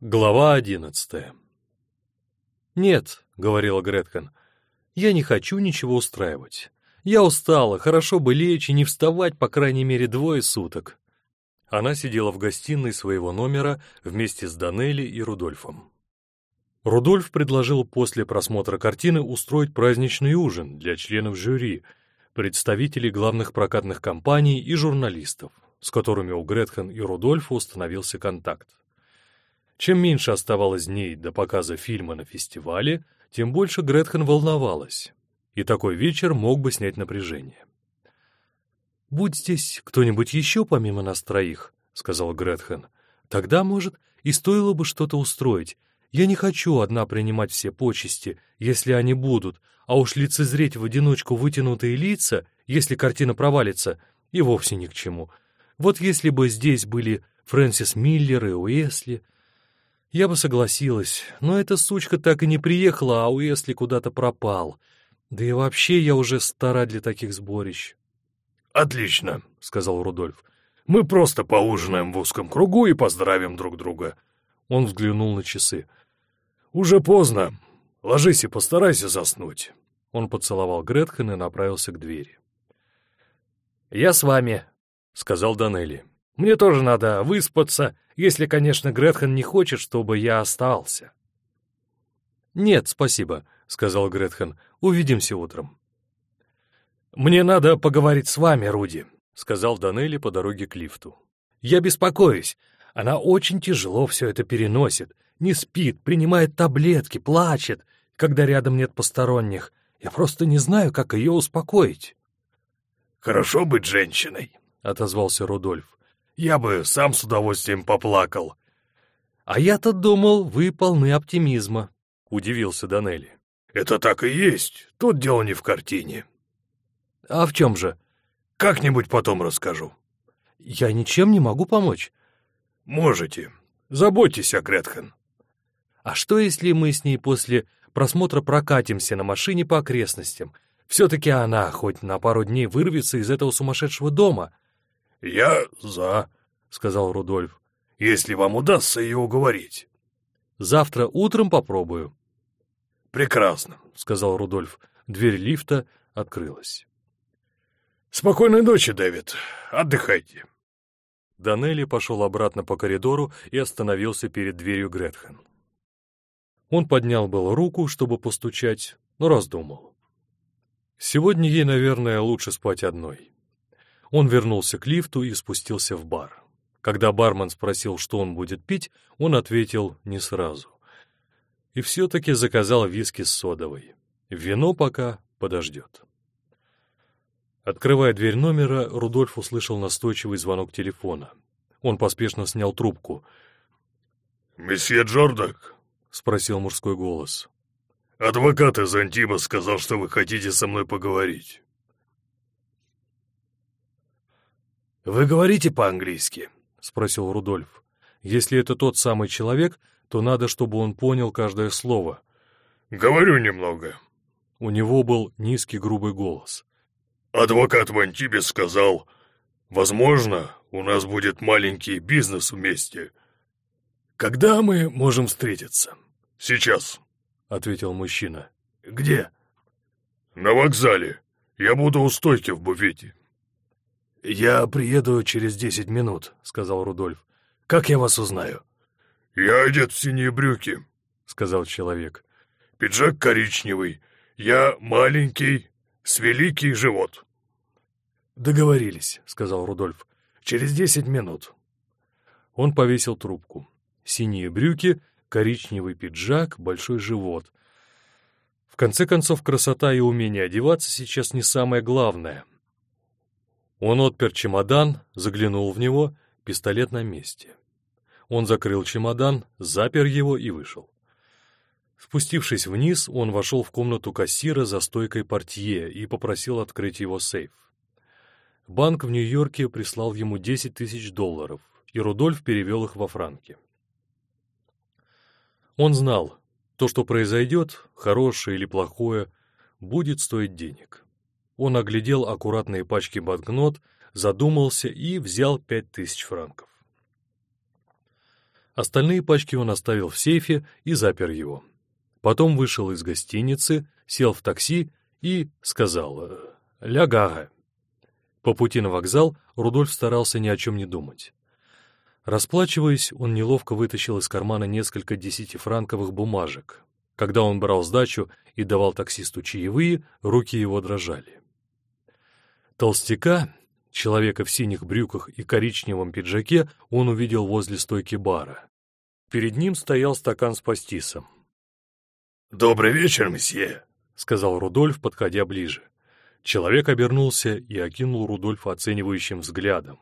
Глава одиннадцатая «Нет», — говорила Гретхен, — «я не хочу ничего устраивать. Я устала, хорошо бы лечь и не вставать, по крайней мере, двое суток». Она сидела в гостиной своего номера вместе с Данелли и Рудольфом. Рудольф предложил после просмотра картины устроить праздничный ужин для членов жюри, представителей главных прокатных компаний и журналистов, с которыми у Гретхен и Рудольфа установился контакт. Чем меньше оставалось дней до показа фильма на фестивале, тем больше Гретхен волновалась, и такой вечер мог бы снять напряжение. «Будь здесь кто-нибудь еще помимо нас троих», — сказал Гретхен, — «тогда, может, и стоило бы что-то устроить, я не хочу одна принимать все почести, если они будут, а уж лицезреть в одиночку вытянутые лица, если картина провалится, и вовсе ни к чему. Вот если бы здесь были Фрэнсис Миллер и Уэсли, я бы согласилась, но эта сучка так и не приехала, а Уэсли куда-то пропал. Да и вообще я уже стара для таких сборищ. «Отлично», — сказал Рудольф. «Мы просто поужинаем в узком кругу и поздравим друг друга». Он взглянул на часы. «Уже поздно. Ложись и постарайся заснуть». Он поцеловал Гретхен и направился к двери. «Я с вами», — сказал Данелли. «Мне тоже надо выспаться, если, конечно, Гретхен не хочет, чтобы я остался». «Нет, спасибо», — сказал Гретхен. «Увидимся утром». «Мне надо поговорить с вами, Руди», — сказал Данелли по дороге к лифту. «Я беспокоюсь. Она очень тяжело все это переносит не спит, принимает таблетки, плачет, когда рядом нет посторонних. Я просто не знаю, как ее успокоить. «Хорошо быть женщиной», — отозвался Рудольф. «Я бы сам с удовольствием поплакал». «А я-то думал, вы полны оптимизма», — удивился Данелли. «Это так и есть. Тут дело не в картине». «А в чем же?» «Как-нибудь потом расскажу». «Я ничем не могу помочь». «Можете. Заботьтесь о Гретхен». А что, если мы с ней после просмотра прокатимся на машине по окрестностям? Все-таки она хоть на пару дней вырвется из этого сумасшедшего дома. — Я за, — сказал Рудольф, — если вам удастся ее уговорить. — Завтра утром попробую. — Прекрасно, — сказал Рудольф. Дверь лифта открылась. — Спокойной ночи, Дэвид. Отдыхайте. Данелли пошел обратно по коридору и остановился перед дверью Гретхен. Он поднял было руку, чтобы постучать, но раздумал. Сегодня ей, наверное, лучше спать одной. Он вернулся к лифту и спустился в бар. Когда бармен спросил, что он будет пить, он ответил не сразу. И все-таки заказал виски с содовой. Вино пока подождет. Открывая дверь номера, Рудольф услышал настойчивый звонок телефона. Он поспешно снял трубку. «Месье Джордак?» — спросил мужской голос. «Адвокат из Антиба сказал, что вы хотите со мной поговорить». «Вы говорите по-английски?» — спросил Рудольф. «Если это тот самый человек, то надо, чтобы он понял каждое слово». «Говорю немного». У него был низкий грубый голос. «Адвокат в Антибе сказал, возможно, у нас будет маленький бизнес вместе. Когда мы можем встретиться?» «Сейчас», — ответил мужчина. «Где?» «На вокзале. Я буду у стойки в буфете». «Я приеду через десять минут», — сказал Рудольф. «Как я вас узнаю?» «Я одет в синие брюки», — сказал человек. «Пиджак коричневый. Я маленький, с великий живот». «Договорились», — сказал Рудольф. «Через десять минут». Он повесил трубку. Синие брюки — коричневый пиджак, большой живот. В конце концов, красота и умение одеваться сейчас не самое главное. Он отпер чемодан, заглянул в него, пистолет на месте. Он закрыл чемодан, запер его и вышел. Спустившись вниз, он вошел в комнату кассира за стойкой портье и попросил открыть его сейф. Банк в Нью-Йорке прислал ему 10 тысяч долларов, и Рудольф перевел их во франки. Он знал, то, что произойдет, хорошее или плохое, будет стоить денег. Он оглядел аккуратные пачки банкнот, задумался и взял пять тысяч франков. Остальные пачки он оставил в сейфе и запер его. Потом вышел из гостиницы, сел в такси и сказал «Ля По пути на вокзал Рудольф старался ни о чем не думать. Расплачиваясь, он неловко вытащил из кармана несколько десятифранковых бумажек. Когда он брал сдачу и давал таксисту чаевые, руки его дрожали. Толстяка, человека в синих брюках и коричневом пиджаке, он увидел возле стойки бара. Перед ним стоял стакан с пастисом. «Добрый вечер, месье», — сказал Рудольф, подходя ближе. Человек обернулся и окинул Рудольфа оценивающим взглядом.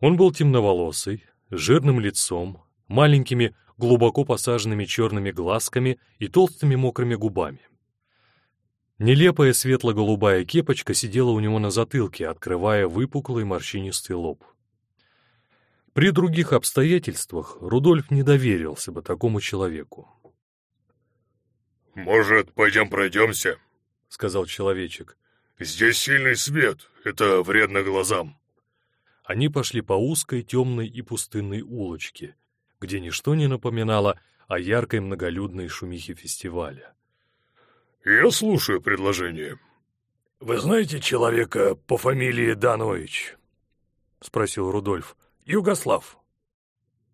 Он был темноволосый, жирным лицом, маленькими, глубоко посаженными черными глазками и толстыми мокрыми губами. Нелепая светло-голубая кепочка сидела у него на затылке, открывая выпуклый морщинистый лоб. При других обстоятельствах Рудольф не доверился бы такому человеку. «Может, пойдем пройдемся?» — сказал человечек. «Здесь сильный свет, это вредно глазам». Они пошли по узкой, темной и пустынной улочке, где ничто не напоминало о яркой многолюдной шумихе фестиваля. «Я слушаю предложение». «Вы знаете человека по фамилии Данович?» — спросил Рудольф. «Югослав».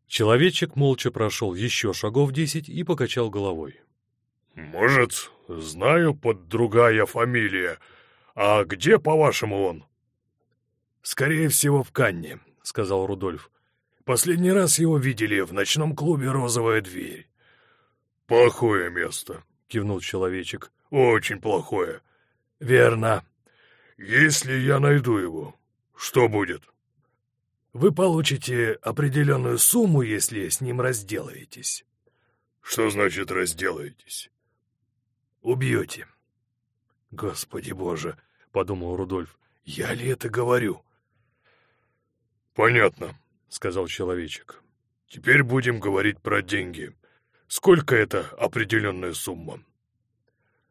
Человечек молча прошел еще шагов десять и покачал головой. «Может, знаю под другая фамилия. А где, по-вашему, он?» «Скорее всего, в Канне», — сказал Рудольф. «Последний раз его видели в ночном клубе «Розовая дверь». «Плохое место», — кивнул человечек. «Очень плохое». «Верно». «Если я найду его, что будет?» «Вы получите определенную сумму, если с ним разделаетесь». «Что значит разделаетесь?» «Убьете». «Господи боже», — подумал Рудольф, — «я ли это говорю?» «Понятно», — сказал человечек. «Теперь будем говорить про деньги. Сколько это определенная сумма?»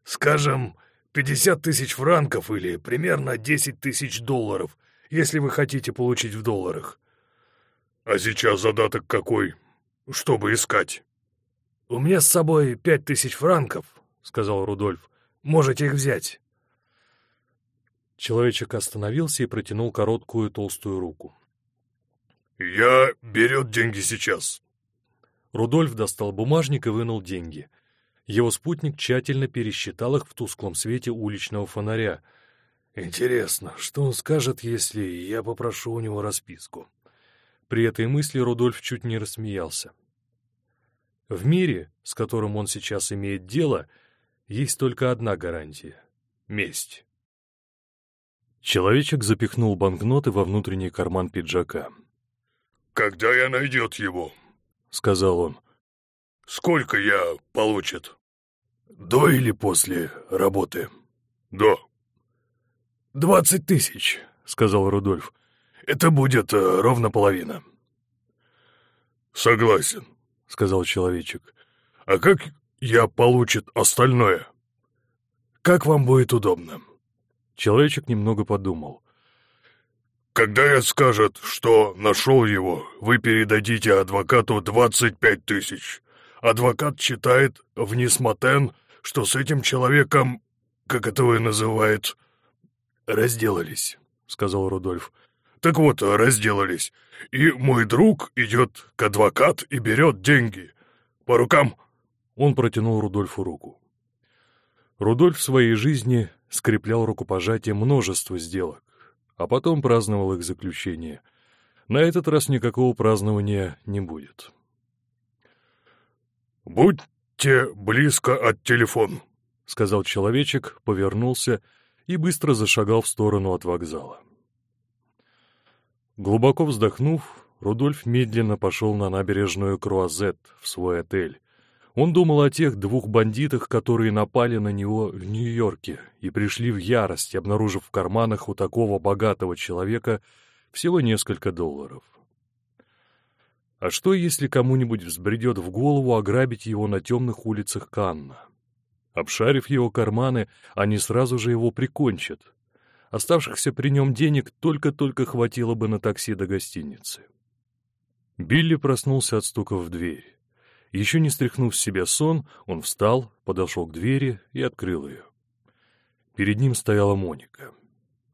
«Скажем, пятьдесят тысяч франков или примерно десять тысяч долларов, если вы хотите получить в долларах». «А сейчас задаток какой? Чтобы искать?» «У меня с собой пять тысяч франков», — сказал Рудольф. «Можете их взять». Человечек остановился и протянул короткую толстую руку. «Я берет деньги сейчас». Рудольф достал бумажник и вынул деньги. Его спутник тщательно пересчитал их в тусклом свете уличного фонаря. «Интересно, что он скажет, если я попрошу у него расписку?» При этой мысли Рудольф чуть не рассмеялся. В мире, с которым он сейчас имеет дело, есть только одна гарантия — месть. Человечек запихнул банкноты во внутренний карман пиджака. «Когда я найдет его?» — сказал он. «Сколько я получит?» «До или после работы?» «До». «Двадцать тысяч», — сказал Рудольф. «Это будет э, ровно половина». «Согласен», — сказал человечек. «А как я получит остальное?» «Как вам будет удобно?» Человечек немного подумал. Когда я скажет, что нашел его, вы передадите адвокату двадцать пять тысяч. Адвокат читает в Нисмотен, что с этим человеком, как это вы называет, разделались, — сказал Рудольф. Так вот, разделались. И мой друг идет к адвокат и берет деньги. По рукам. Он протянул Рудольфу руку. Рудольф в своей жизни скреплял рукопожатие множество сделок а потом праздновал их заключение. На этот раз никакого празднования не будет. «Будьте близко от телефона», — сказал человечек, повернулся и быстро зашагал в сторону от вокзала. Глубоко вздохнув, Рудольф медленно пошел на набережную Круазет в свой отель, он думал о тех двух бандитах, которые напали на него в Нью-Йорке и пришли в ярость, обнаружив в карманах у такого богатого человека всего несколько долларов. А что, если кому-нибудь взбредет в голову ограбить его на темных улицах Канна? Обшарив его карманы, они сразу же его прикончат. Оставшихся при нем денег только-только хватило бы на такси до гостиницы. Билли проснулся от стука в дверь. Еще не стряхнув с себя сон, он встал, подошел к двери и открыл ее. Перед ним стояла Моника.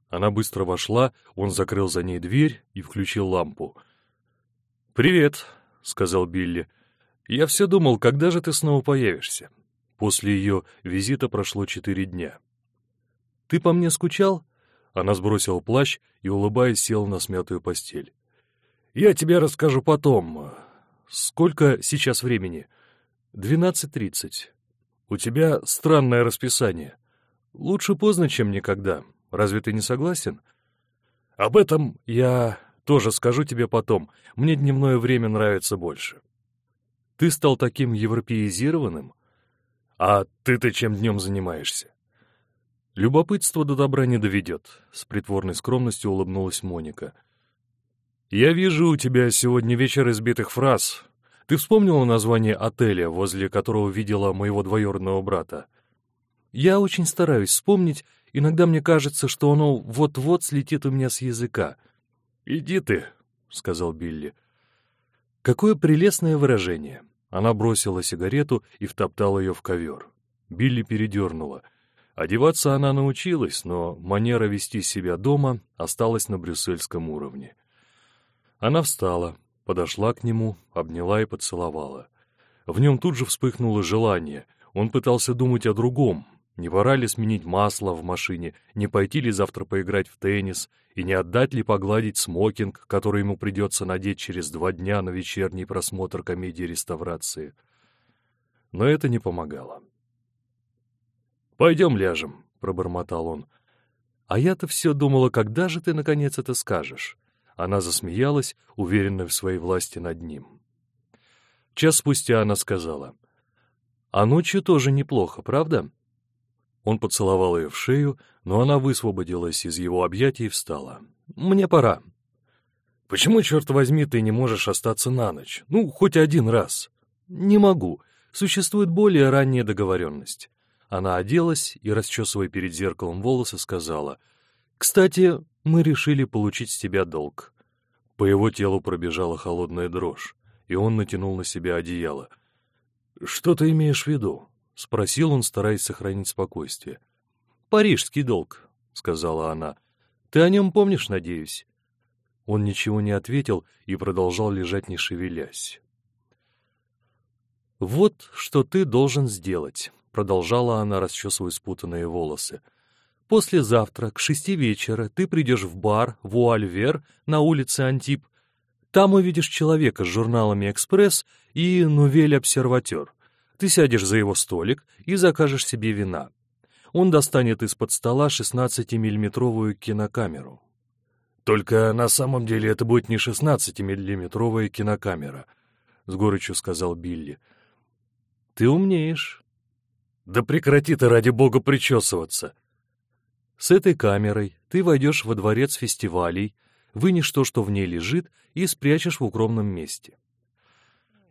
Она быстро вошла, он закрыл за ней дверь и включил лампу. «Привет», — сказал Билли. «Я все думал, когда же ты снова появишься?» После ее визита прошло четыре дня. «Ты по мне скучал?» Она сбросила плащ и, улыбаясь, села на смятую постель. «Я тебе расскажу потом. Сколько сейчас времени?» «Двенадцать тридцать. У тебя странное расписание. Лучше поздно, чем никогда. Разве ты не согласен?» «Об этом я тоже скажу тебе потом. Мне дневное время нравится больше». «Ты стал таким европеизированным? А ты-то чем днем занимаешься?» «Любопытство до добра не доведет», — с притворной скромностью улыбнулась Моника. «Я вижу у тебя сегодня вечер избитых фраз. Ты вспомнила название отеля, возле которого видела моего двоюродного брата?» «Я очень стараюсь вспомнить. Иногда мне кажется, что оно вот-вот слетит у меня с языка». «Иди ты», — сказал Билли. Какое прелестное выражение. Она бросила сигарету и втоптала ее в ковер. Билли передернула — Одеваться она научилась, но манера вести себя дома осталась на брюссельском уровне. Она встала, подошла к нему, обняла и поцеловала. В нем тут же вспыхнуло желание. Он пытался думать о другом. Не пора ли сменить масло в машине, не пойти ли завтра поиграть в теннис и не отдать ли погладить смокинг, который ему придется надеть через два дня на вечерний просмотр комедии реставрации. Но это не помогало. «Пойдем ляжем», — пробормотал он. «А я-то все думала, когда же ты, наконец, это скажешь?» Она засмеялась, уверенная в своей власти над ним. Час спустя она сказала. «А ночью тоже неплохо, правда?» Он поцеловал ее в шею, но она высвободилась из его объятий и встала. «Мне пора». «Почему, черт возьми, ты не можешь остаться на ночь? Ну, хоть один раз». «Не могу. Существует более ранняя договоренность. Она оделась и, расчесывая перед зеркалом волосы, сказала, «Кстати, мы решили получить с тебя долг». По его телу пробежала холодная дрожь, и он натянул на себя одеяло. «Что ты имеешь в виду?» — спросил он, стараясь сохранить спокойствие. «Парижский долг», — сказала она. «Ты о нем помнишь, надеюсь?» Он ничего не ответил и продолжал лежать, не шевелясь. «Вот что ты должен сделать», — продолжала она, расчесывая спутанные волосы. «Послезавтра к шести вечера ты придешь в бар «Вуальвер» на улице Антип. Там увидишь человека с журналами «Экспресс» и «Нувель Обсерватер». Ты сядешь за его столик и закажешь себе вина. Он достанет из-под стола 16-миллиметровую кинокамеру. «Только на самом деле это будет не 16-миллиметровая кинокамера», — с горечью сказал Билли. «Ты умнеешь», да прекрати ты, ради бога, причесываться. С этой камерой ты войдешь во дворец фестивалей, вынешь то, что в ней лежит, и спрячешь в укромном месте.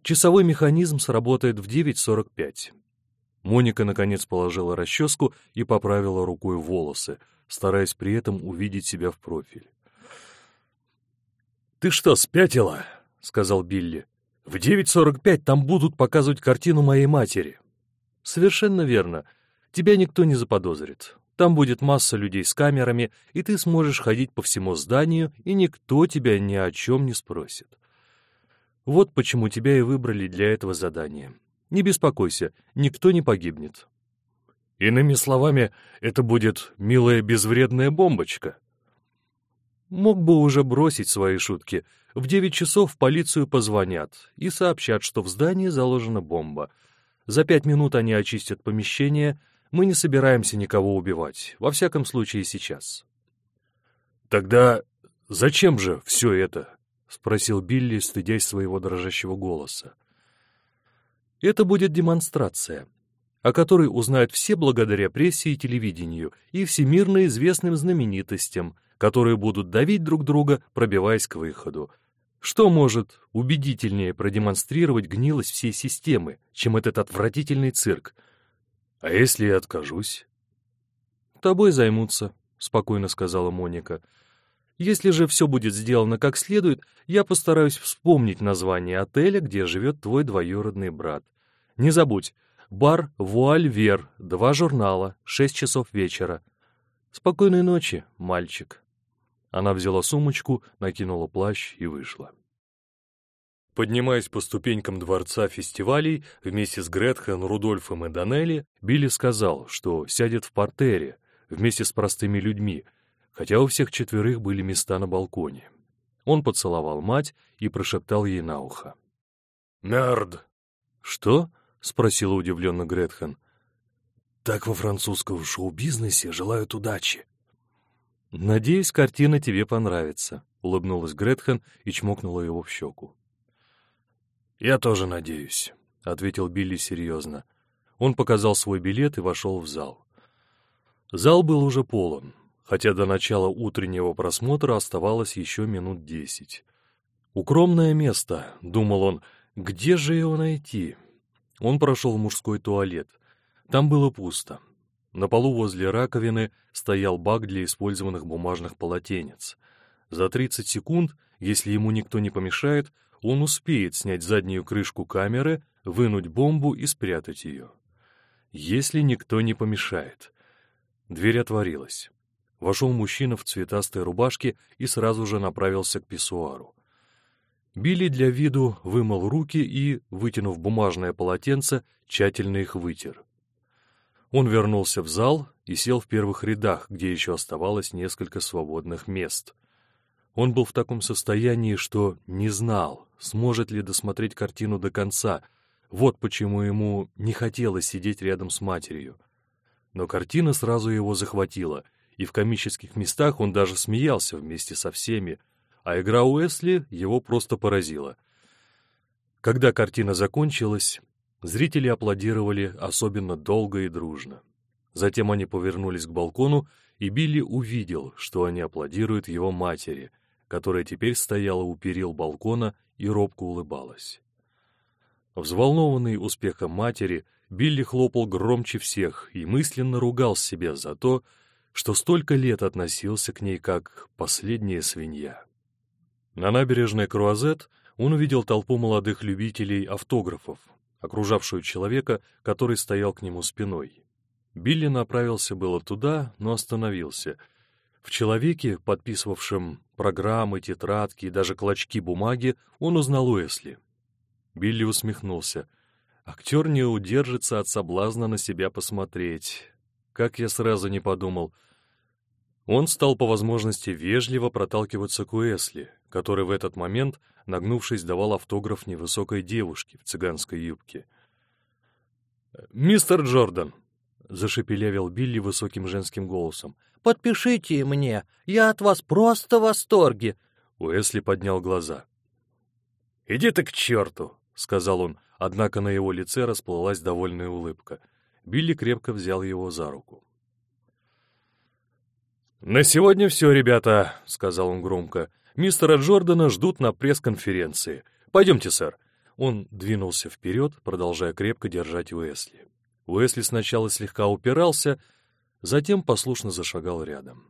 Часовой механизм сработает в 9.45. Моника, наконец, положила расческу и поправила рукой волосы, стараясь при этом увидеть себя в профиль. «Ты что, спятила?» — сказал Билли. «В 9.45 там будут показывать картину моей матери. Совершенно верно. Тебя никто не заподозрит. Там будет масса людей с камерами, и ты сможешь ходить по всему зданию, и никто тебя ни о чем не спросит. Вот почему тебя и выбрали для этого задания. Не беспокойся, никто не погибнет. Иными словами, это будет милая безвредная бомбочка. Мог бы уже бросить свои шутки. В девять часов в полицию позвонят и сообщат, что в здании заложена бомба — за пять минут они очистят помещение. Мы не собираемся никого убивать, во всяком случае сейчас. «Тогда зачем же все это?» — спросил Билли, стыдясь своего дрожащего голоса. «Это будет демонстрация, о которой узнают все благодаря прессе и телевидению и всемирно известным знаменитостям, которые будут давить друг друга, пробиваясь к выходу, что может убедительнее продемонстрировать гнилость всей системы, чем этот отвратительный цирк? А если я откажусь? Тобой займутся, — спокойно сказала Моника. Если же все будет сделано как следует, я постараюсь вспомнить название отеля, где живет твой двоюродный брат. Не забудь, бар «Вуаль-Вер», два журнала, шесть часов вечера. Спокойной ночи, мальчик. Она взяла сумочку, накинула плащ и вышла. Поднимаясь по ступенькам дворца фестивалей, вместе с Гретхен, Рудольфом и Данелли, Билли сказал, что сядет в портере вместе с простыми людьми — хотя у всех четверых были места на балконе. Он поцеловал мать и прошептал ей на ухо. «Мерд!» «Что?» — спросила удивленно Гретхен. «Так во французском шоу-бизнесе желают удачи». «Надеюсь, картина тебе понравится», — улыбнулась Гретхен и чмокнула его в щеку. «Я тоже надеюсь», — ответил Билли серьезно. Он показал свой билет и вошел в зал. Зал был уже полон хотя до начала утреннего просмотра оставалось еще минут десять. «Укромное место», — думал он, — «где же его найти?» Он прошел в мужской туалет. Там было пусто. На полу возле раковины стоял бак для использованных бумажных полотенец. За 30 секунд, если ему никто не помешает, он успеет снять заднюю крышку камеры, вынуть бомбу и спрятать ее. Если никто не помешает. Дверь отворилась. Вошел мужчина в цветастой рубашке и сразу же направился к писсуару. Билли для виду вымыл руки и, вытянув бумажное полотенце, тщательно их вытер. Он вернулся в зал и сел в первых рядах, где еще оставалось несколько свободных мест. Он был в таком состоянии, что не знал, сможет ли досмотреть картину до конца. Вот почему ему не хотелось сидеть рядом с матерью. Но картина сразу его захватила — и в комических местах он даже смеялся вместе со всеми, а игра Уэсли его просто поразила. Когда картина закончилась, зрители аплодировали особенно долго и дружно. Затем они повернулись к балкону, и Билли увидел, что они аплодируют его матери, которая теперь стояла у перил балкона и робко улыбалась. Взволнованный успехом матери, Билли хлопал громче всех и мысленно ругал себя за то, что столько лет относился к ней как последняя свинья. На набережной Круазет он увидел толпу молодых любителей автографов, окружавшую человека, который стоял к нему спиной. Билли направился было туда, но остановился. В человеке, подписывавшем программы, тетрадки и даже клочки бумаги, он узнал Уэсли. Билли усмехнулся. Актер не удержится от соблазна на себя посмотреть. Как я сразу не подумал — он стал по возможности вежливо проталкиваться к Уэсли, который в этот момент, нагнувшись, давал автограф невысокой девушке в цыганской юбке. «Мистер Джордан!» — зашепелявил Билли высоким женским голосом. «Подпишите мне! Я от вас просто в восторге!» Уэсли поднял глаза. «Иди ты к черту!» — сказал он, однако на его лице расплылась довольная улыбка. Билли крепко взял его за руку. «На сегодня все, ребята», — сказал он громко. «Мистера Джордана ждут на пресс-конференции. Пойдемте, сэр». Он двинулся вперед, продолжая крепко держать Уэсли. Уэсли сначала слегка упирался, затем послушно зашагал рядом.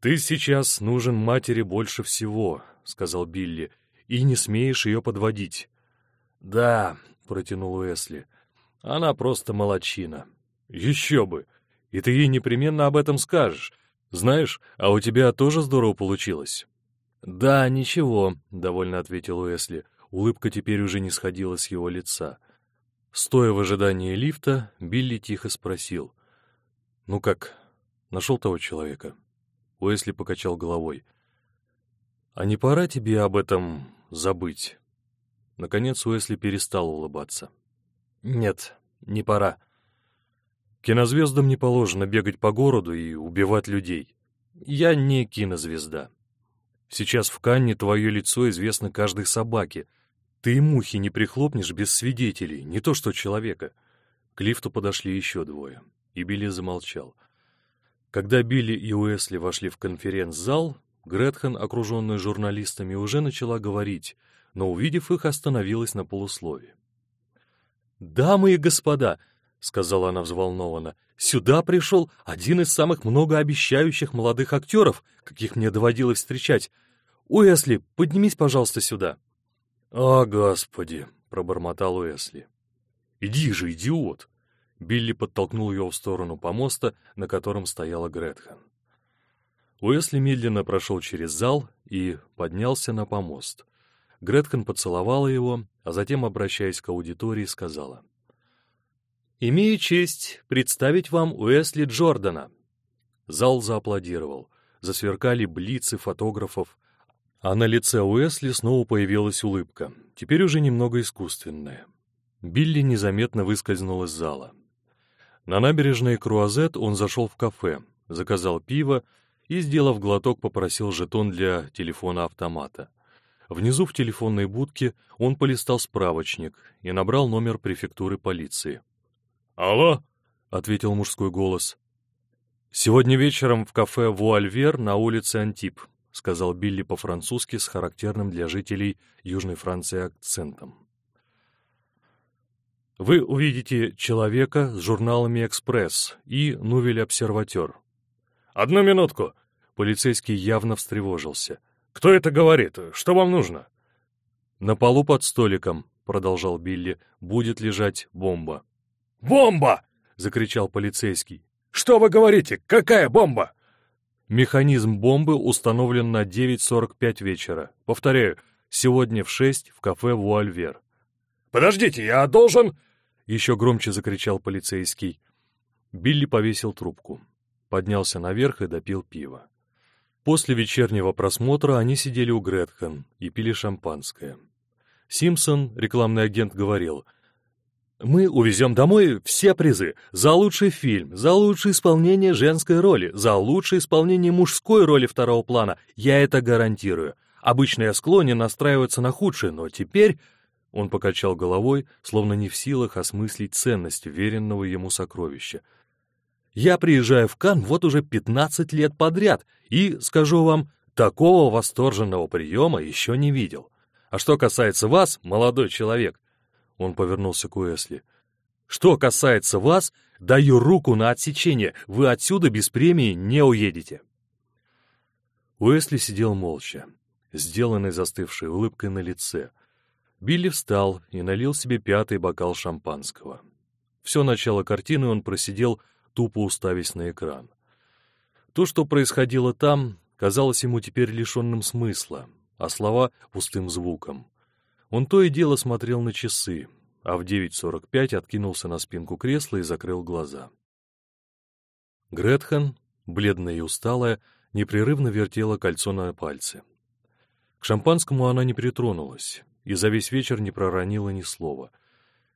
«Ты сейчас нужен матери больше всего», — сказал Билли, — «и не смеешь ее подводить». «Да», — протянул Уэсли, — «она просто молочина». «Еще бы! и ты ей непременно об этом скажешь. Знаешь, а у тебя тоже здорово получилось». «Да, ничего», — довольно ответил Уэсли. Улыбка теперь уже не сходила с его лица. Стоя в ожидании лифта, Билли тихо спросил. «Ну как, нашел того человека?» Уэсли покачал головой. «А не пора тебе об этом забыть?» Наконец Уэсли перестал улыбаться. «Нет, не пора. Кинозвездам не положено бегать по городу и убивать людей. Я не кинозвезда. Сейчас в Канне твое лицо известно каждой собаке. Ты и мухи не прихлопнешь без свидетелей, не то что человека. К лифту подошли еще двое, и Билли замолчал. Когда Билли и Уэсли вошли в конференц-зал, Гретхен, окруженная журналистами, уже начала говорить, но, увидев их, остановилась на полуслове. «Дамы и господа, — сказала она взволнованно. «Сюда пришел один из самых многообещающих молодых актеров, каких мне доводилось встречать. Уэсли, поднимись, пожалуйста, сюда». «О, Господи!» — пробормотал Уэсли. «Иди же, идиот!» Билли подтолкнул ее в сторону помоста, на котором стояла Гретхен. Уэсли медленно прошел через зал и поднялся на помост. Гретхен поцеловала его, а затем, обращаясь к аудитории, сказала. «Имею честь представить вам Уэсли Джордана». Зал зааплодировал. Засверкали блицы фотографов, а на лице Уэсли снова появилась улыбка, теперь уже немного искусственная. Билли незаметно выскользнул из зала. На набережной Круазет он зашел в кафе, заказал пиво и, сделав глоток, попросил жетон для телефона-автомата. Внизу в телефонной будке он полистал справочник и набрал номер префектуры полиции. «Алло?» — ответил мужской голос. «Сегодня вечером в кафе «Вуальвер» на улице Антип», — сказал Билли по-французски с характерным для жителей Южной Франции акцентом. «Вы увидите человека с журналами «Экспресс» и «Нувель Обсерватер». «Одну минутку!» Полицейский явно встревожился. «Кто это говорит? Что вам нужно?» «На полу под столиком», — продолжал Билли, — «будет лежать бомба». «Бомба!» — закричал полицейский. «Что вы говорите? Какая бомба?» Механизм бомбы установлен на 9.45 вечера. Повторяю, сегодня в 6 в кафе «Вуальвер». «Подождите, я должен...» — еще громче закричал полицейский. Билли повесил трубку, поднялся наверх и допил пиво. После вечернего просмотра они сидели у Гретхен и пили шампанское. Симпсон, рекламный агент, говорил — мы увезем домой все призы. За лучший фильм, за лучшее исполнение женской роли, за лучшее исполнение мужской роли второго плана. Я это гарантирую. Обычно я склонен настраиваться на худшее, но теперь... Он покачал головой, словно не в силах осмыслить ценность веренного ему сокровища. Я приезжаю в Кан вот уже 15 лет подряд, и, скажу вам, такого восторженного приема еще не видел. А что касается вас, молодой человек, он повернулся к Уэсли. «Что касается вас, даю руку на отсечение. Вы отсюда без премии не уедете». Уэсли сидел молча, сделанный застывшей улыбкой на лице. Билли встал и налил себе пятый бокал шампанского. Все начало картины он просидел, тупо уставясь на экран. То, что происходило там, казалось ему теперь лишенным смысла, а слова — пустым звуком. Он то и дело смотрел на часы, а в 9.45 откинулся на спинку кресла и закрыл глаза. Гретхен, бледная и усталая, непрерывно вертела кольцо на пальце. К шампанскому она не притронулась и за весь вечер не проронила ни слова.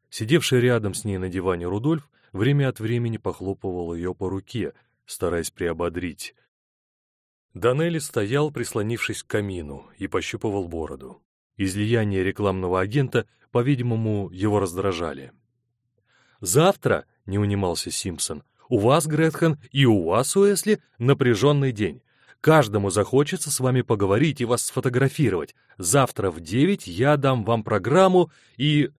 Сидевший рядом с ней на диване Рудольф время от времени похлопывал ее по руке, стараясь приободрить. Данелли стоял, прислонившись к камину, и пощупывал бороду. Излияния рекламного агента, по-видимому, его раздражали. «Завтра», — не унимался Симпсон, — «у вас, Гретхен, и у вас, Уэсли, напряженный день. Каждому захочется с вами поговорить и вас сфотографировать. Завтра в девять я дам вам программу и...»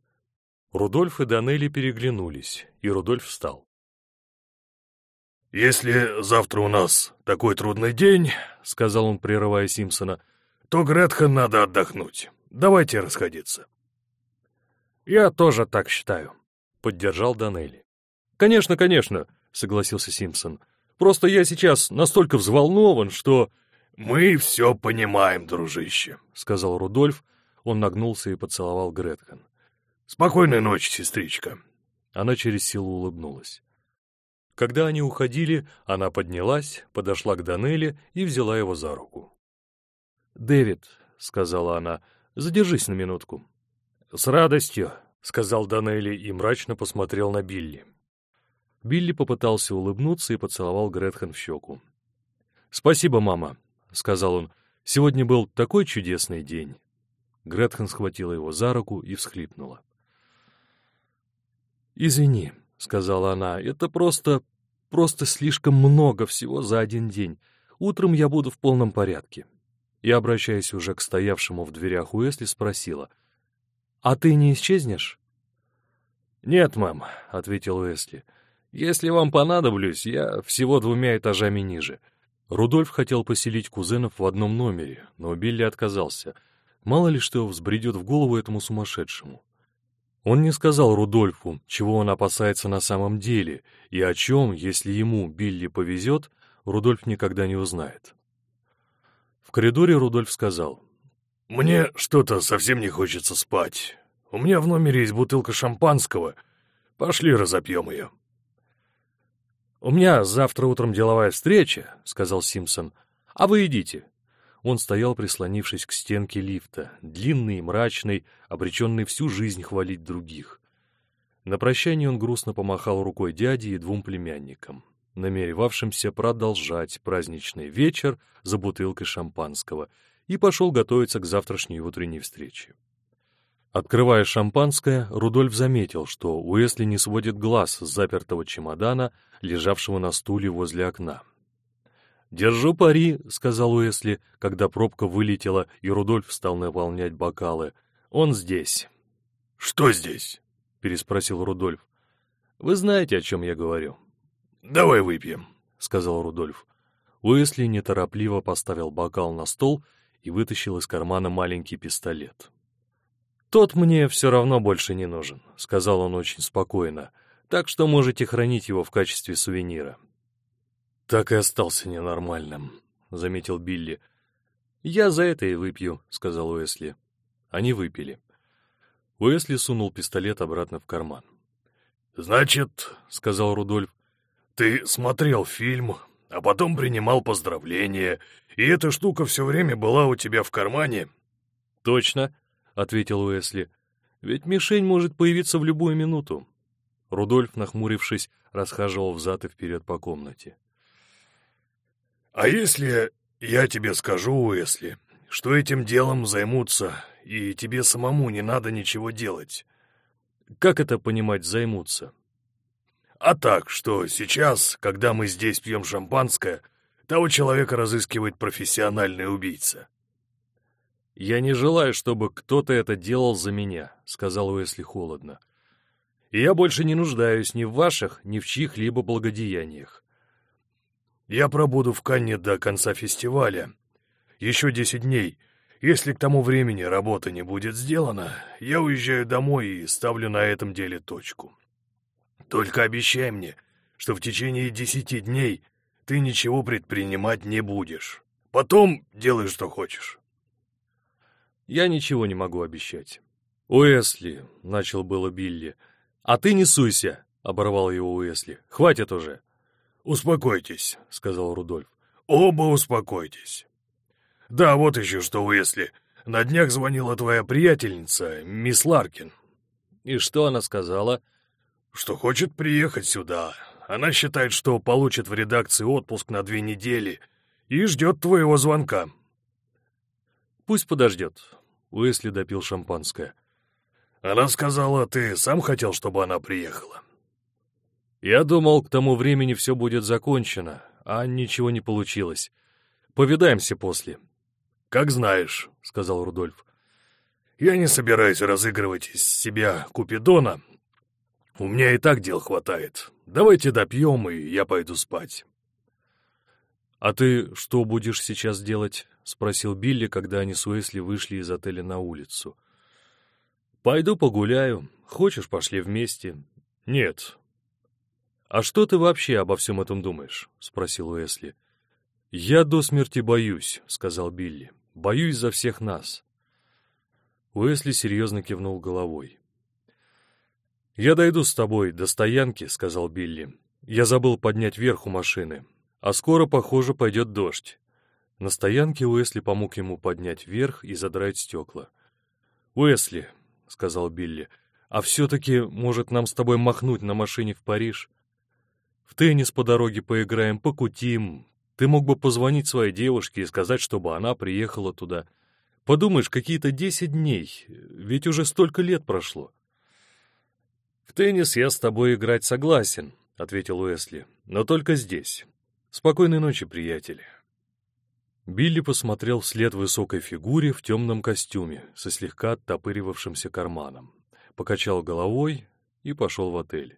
Рудольф и Данелли переглянулись, и Рудольф встал. «Если завтра у нас такой трудный день, — сказал он, прерывая Симпсона, — то Гретхен надо отдохнуть. Давайте расходиться. Я тоже так считаю, поддержал Данелли. Конечно, конечно, согласился Симпсон. Просто я сейчас настолько взволнован, что... Мы все понимаем, дружище, сказал Рудольф. Он нагнулся и поцеловал Гретхен. Спокойной ночи, сестричка. Она через силу улыбнулась. Когда они уходили, она поднялась, подошла к Данелли и взяла его за руку. «Дэвид», — сказала она, Задержись на минутку». «С радостью», — сказал Данелли и мрачно посмотрел на Билли. Билли попытался улыбнуться и поцеловал Гретхен в щеку. «Спасибо, мама», — сказал он. «Сегодня был такой чудесный день». Гретхен схватила его за руку и всхлипнула. «Извини», — сказала она, — «это просто... просто слишком много всего за один день. Утром я буду в полном порядке» и, обращаясь уже к стоявшему в дверях Уэсли, спросила, «А ты не исчезнешь?» «Нет, мам», — ответил Уэсли. «Если вам понадоблюсь, я всего двумя этажами ниже». Рудольф хотел поселить кузенов в одном номере, но Билли отказался. Мало ли что взбредет в голову этому сумасшедшему. Он не сказал Рудольфу, чего он опасается на самом деле, и о чем, если ему, Билли, повезет, Рудольф никогда не узнает. В коридоре Рудольф сказал, «Мне что-то совсем не хочется спать. У меня в номере есть бутылка шампанского. Пошли разопьем ее». «У меня завтра утром деловая встреча», — сказал Симпсон. «А вы идите». Он стоял, прислонившись к стенке лифта, длинный и мрачный, обреченный всю жизнь хвалить других. На прощание он грустно помахал рукой дяде и двум племянникам, намеревавшимся продолжать праздничный вечер за бутылкой шампанского, и пошел готовиться к завтрашней утренней встрече. Открывая шампанское, Рудольф заметил, что Уэсли не сводит глаз с запертого чемодана, лежавшего на стуле возле окна. «Держу пари», — сказал Уэсли, когда пробка вылетела, и Рудольф стал наполнять бокалы. «Он здесь». «Что здесь?» — переспросил Рудольф. «Вы знаете, о чем я говорю». «Давай выпьем», — сказал Рудольф. Уэсли неторопливо поставил бокал на стол и вытащил из кармана маленький пистолет. «Тот мне все равно больше не нужен», — сказал он очень спокойно, «так что можете хранить его в качестве сувенира». «Так и остался ненормальным», — заметил Билли. «Я за это и выпью», — сказал Уэсли. Они выпили. Уэсли сунул пистолет обратно в карман. «Значит, — сказал Рудольф, — ты смотрел фильм, а потом принимал поздравления, и эта штука все время была у тебя в кармане?» «Точно», — ответил Уэсли. «Ведь мишень может появиться в любую минуту». Рудольф, нахмурившись, расхаживал взад и вперед по комнате. «А если я тебе скажу, Уэсли, что этим делом займутся, и тебе самому не надо ничего делать?» «Как это понимать «займутся»?» «А так, что сейчас, когда мы здесь пьем шампанское, того человека разыскивает профессиональный убийца». «Я не желаю, чтобы кто-то это делал за меня», — сказал Уэсли холодно. «И я больше не нуждаюсь ни в ваших, ни в чьих-либо благодеяниях». «Я пробуду в Канне до конца фестиваля. Еще десять дней. Если к тому времени работа не будет сделана, я уезжаю домой и ставлю на этом деле точку. Только обещай мне, что в течение десяти дней ты ничего предпринимать не будешь. Потом делай, что хочешь». Я ничего не могу обещать. Уэсли, — начал было Билли. А ты не суйся, — оборвал его Уэсли. Хватит уже. Успокойтесь, — сказал Рудольф. Оба успокойтесь. Да, вот еще что, Уэсли. На днях звонила твоя приятельница, мисс Ларкин. И что она сказала? Что хочет приехать сюда. Она считает, что получит в редакции отпуск на две недели и ждет твоего звонка. Пусть подождет. Уэсли допил шампанское. Она сказала, ты сам хотел, чтобы она приехала. Я думал, к тому времени все будет закончено, а ничего не получилось. Повидаемся после. Как знаешь, — сказал Рудольф. Я не собираюсь разыгрывать из себя Купидона. У меня и так дел хватает. Давайте допьем, и я пойду спать. «А ты что будешь сейчас делать?» — спросил Билли, когда они с Уэсли вышли из отеля на улицу. «Пойду погуляю. Хочешь, пошли вместе?» «Нет». «А что ты вообще обо всем этом думаешь?» — спросил Уэсли. «Я до смерти боюсь», — сказал Билли. «Боюсь за всех нас». Уэсли серьезно кивнул головой. «Я дойду с тобой до стоянки», — сказал Билли. «Я забыл поднять верх у машины. А скоро, похоже, пойдет дождь. На стоянке Уэсли помог ему поднять верх и задрать стекла. «Уэсли», — сказал Билли, — «а все-таки, может, нам с тобой махнуть на машине в Париж? В теннис по дороге поиграем, покутим. Ты мог бы позвонить своей девушке и сказать, чтобы она приехала туда. Подумаешь, какие-то десять дней, ведь уже столько лет прошло». «В теннис я с тобой играть согласен», — ответил Уэсли, — «но только здесь». Спокойной ночи, приятели. Билли посмотрел вслед высокой фигуре в темном костюме со слегка оттопыривавшимся карманом, покачал головой и пошел в отель.